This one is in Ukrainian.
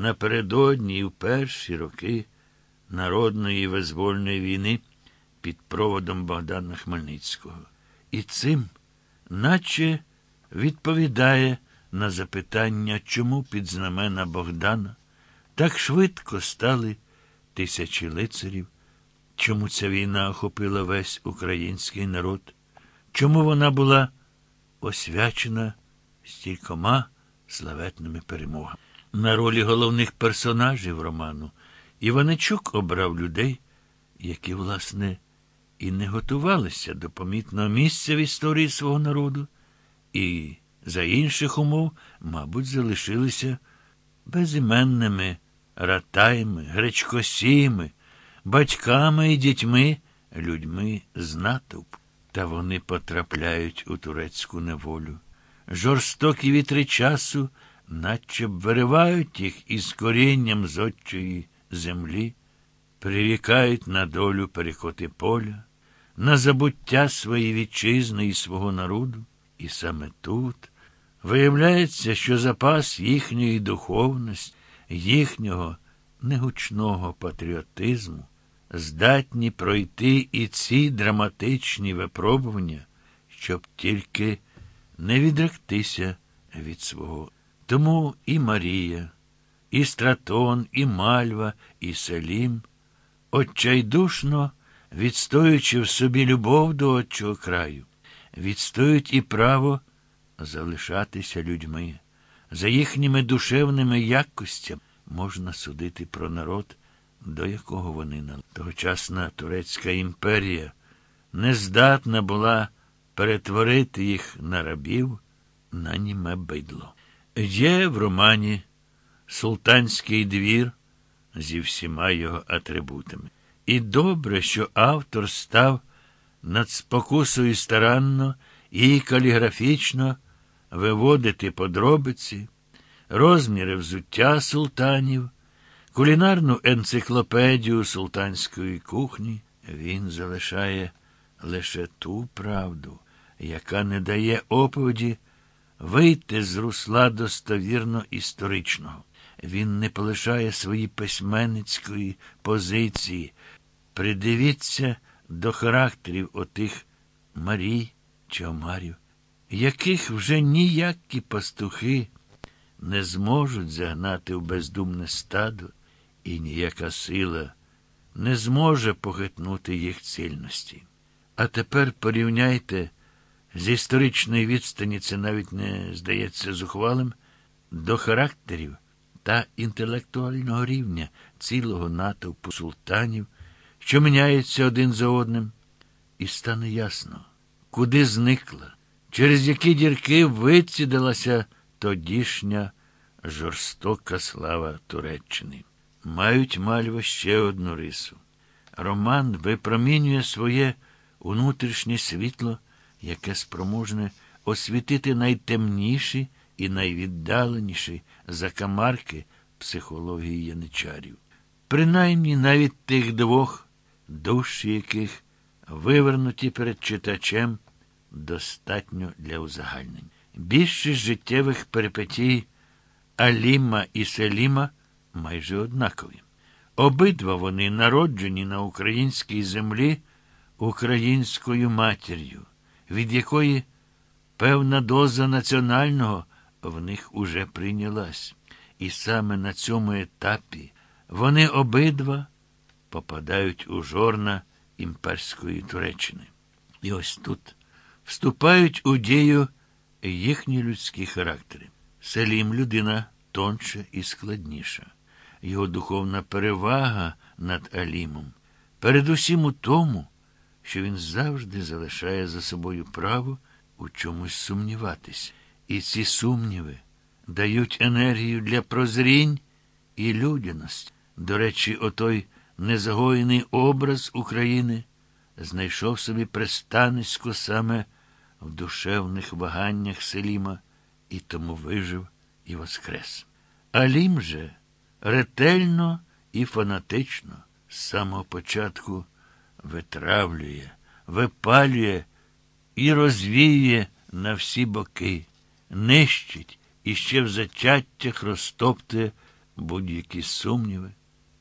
напередодні і в перші роки народної визвольної війни під проводом Богдана Хмельницького. І цим, наче відповідає на запитання, чому під знамена Богдана так швидко стали тисячі лицарів, чому ця війна охопила весь український народ, чому вона була освячена стількома славетними перемогами. На ролі головних персонажів роману Іваничук обрав людей, які, власне, і не готувалися до помітного місця в історії свого народу, і за інших умов, мабуть, залишилися безіменними ратаями, гречкосіями, батьками і дітьми, людьми з натовп. Та вони потрапляють у турецьку неволю. Жорстокі вітри часу, наче б виривають їх із корінням зодчої землі, прирікають на долю перекоти поля, на забуття своєї вітчизни і свого народу. І саме тут виявляється, що запас їхньої духовності, їхнього негучного патріотизму здатні пройти і ці драматичні випробування, щоб тільки не відректися від свого. Тому і Марія, і Стратон, і Мальва, і Селім, отчайдушно відстоюючи в собі любов до отчого краю, відстоюють і право залишатися людьми. За їхніми душевними якостями можна судити про народ, до якого вони на тогочасна Турецька імперія не здатна була перетворити їх на рабів на німе бидло. Є в романі Султанський двір зі всіма його атрибутами. І добре, що автор став над спокусою старанно і каліграфічно виводити подробиці, розміри взуття султанів, кулінарну енциклопедію султанської кухні, він залишає лише ту правду, яка не дає оповіді вийти з русла достовірно історичного. Він не полишає свої письменницької позиції. Придивіться до характерів отих Марій чи Омарів, яких вже ніякі пастухи не зможуть загнати в бездумне стадо, і ніяка сила не зможе похитнути їх цільності. А тепер порівняйте з історичної відстані, це навіть не здається зухвалим, до характерів та інтелектуального рівня цілого натовпу султанів, що міняється один за одним, і стане ясно, куди зникла, через які дірки вицідилася тодішня жорстока слава Туреччини. Мають мальва ще одну рису. Роман випромінює своє внутрішнє світло, яке спроможне освітити найтемніші і найвіддаленіші закамарки психології яничарів. Принаймні навіть тих двох, душі яких вивернуті перед читачем, достатньо для узагальнень. Більшість життєвих перипетій Аліма і Селіма майже однакові. Обидва вони народжені на українській землі українською матір'ю, від якої певна доза національного в них уже прийнялась. І саме на цьому етапі вони обидва попадають у жорна імперської Туреччини. І ось тут вступають у дію їхні людські характери. Селім людина тонша і складніша. Його духовна перевага над Алімом, передусім у тому, що він завжди залишає за собою право у чомусь сумніватись. І ці сумніви дають енергію для прозрінь і людяності. До речі, отой незагоєний образ України знайшов собі пристанисько саме в душевних ваганнях Селіма і тому вижив і воскрес. Алім же ретельно і фанатично з самого початку витравлює, випалює і розвіює на всі боки, нищить і ще в зачаттях розтоптує будь-які сумніви